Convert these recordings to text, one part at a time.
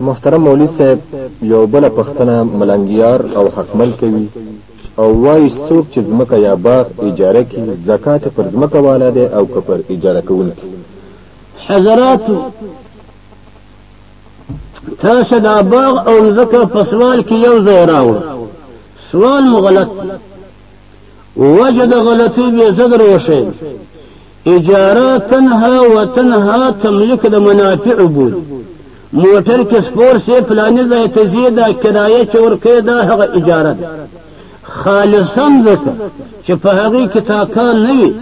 محترم مولوی صاحب یو بل پښتنه ملنګیار او حقمل کوي او وایي څوک چې ځمکه یا باغ اجاره کی زکات پر ځمکه والا دی او که پر اجاره کوونکی حضراتو تاسو دا باغ او ځمکه په سوال کې یو ځای راوړ سوال مو غلط وجه د غلطي به زدر وشي اجاره تنها و تنها تملک د منافع بول موټر کې سپور سي پلاني ځای ته ځي دا کرایه چې ورکوې دا هغه اجاره ده خالصا ځکه چې په هغې کې تا کار نه وي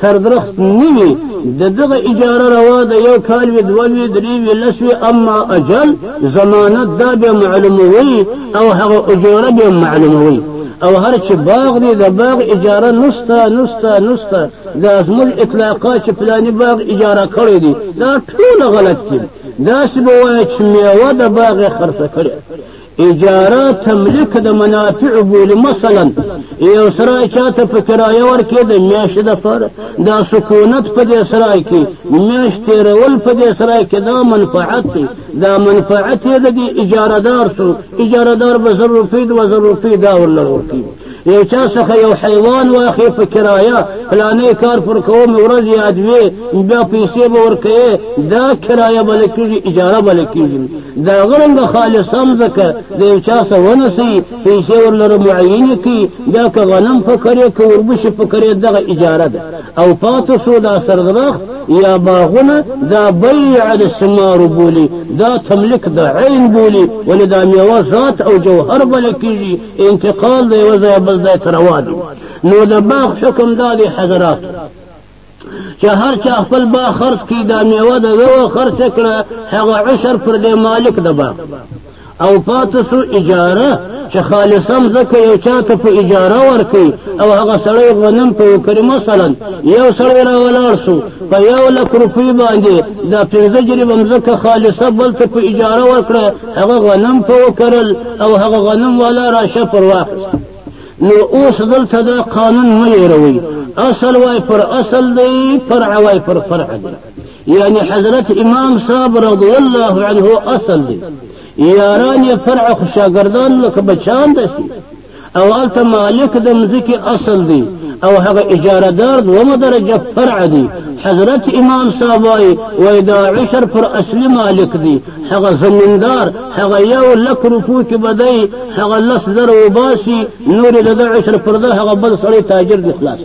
سردرخت نه وي د دغه اجاره روا ده یو کال وي دوه وي درې وي لس وي اما اجل ضمانت دا بیا معلوموي او هغه اجاره بیا معلوموي او هر چې باغ دی د باغ اجاره نسته نسته نسته دا زموږ اطلاقا چې پلاني باغ اجاره کړی دی دا ټول غلط دي داسې به وایه چې میوه د باغ یې خرڅه کړې اجاره تملیک د منافع بولي مثلا یو سرای چاته په کرایه ورکې د میاشتې دپاره دا سکونت په دې سرای کې میاشت تېرول په دې سرای کې دا منفعت دی دا منفعت یې د دې اجاره دار سو اجاره دار به زر روپۍ دوه زر روپۍ دا ورله ورکوي یو چا څخه یو حیوان واخې په کرایه فلانه کار پر کوم ورځ یاد وي بیا پیسې به ورکوې دا کرایه بل کېږي اجاره بل کېږي دا غرنګ خالص هم ځکه د یو چا څه ونسي پیسې ورلره معینې کړي بیا که غنم په کرې که وربشې په کرې دغه اجاره ده او پاتې شو دا سرغراخت یا باغونه دا بیع د ثمار بولي دا تملک د عین بولي ولې دا میوه ذات او جوهر بل کېږي انتقال د یوه ځایه بل ځای ته روا دي نو د باغ حکم دا دی حضرات چې هر چا خپل باغ خرڅ کړي دا میوه د ده خرڅ کړه هغه عشر پر دې مالک د باغ او پاتې سو اجاره چې خالصا ځکه یو چا ته په اجاره ورکړي او هغه سړی غنم په وکړي مثلا یو سړی را ولاړ سو په یو لک روپۍ باندې دا پنځه جریبه مځکه خالصه بل ته په اجاره ورکړه هغه غنم په وکرل او هغه غنم والا راشه پر واخیست نو اوس دلته دا قانون مه هېروئ اصل وای پر اصل دی فرع وای پر فرع دی یعنی حضرت امام صاحب رضی الله عنه اصل دی یاران یې فرع خو شاګردان لکه بچان دسي او هلته مالک د مځکې اصل دی او هغه اجاره دار دومه درجه فرع دی حضرت امام صاحب وایي وایي دا عشر پر اصلي مالک دی هغه زمیندار هغه یو لک روپو کې به دی هغه لس زره وباسي نور د ده عشر پر ده هغه بل سړی تاجر دی خلاص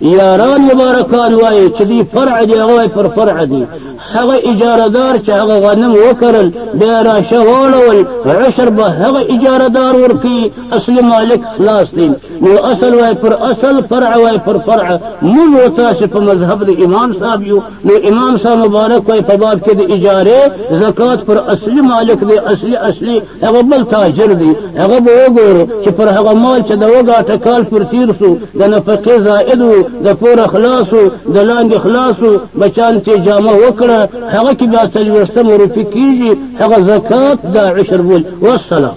یاران یې بارکان وایي چې دی فرع دی هغه وایي پر فرع دی هغه اجارهدار چې هغه غنم وکرل بیا یې راشه واړول عشر به هغه اجارهدار ورکوي اصلي مالک خلاص دی نو اصل وایي پر اصل فرع وایي پر فرع موږ او تاسې په مذهب د امام صاحب یو نو امام صاحب مبارک وایي په باب کې د اجارې زکات پر اصلي مالک دی اصلي اصلي هغه بل تاجر دی هغه به وګورو چې پر هغه مال چې د وګاټه کال پر تیر سو د نفقې زائد وو د پور خلاص وو د لاندې خلاص وو بچان چې جامه وکړه هغه کې بیا څلوېښتمه روپۍ کېږي هغه زکات دا عشر بول والسلام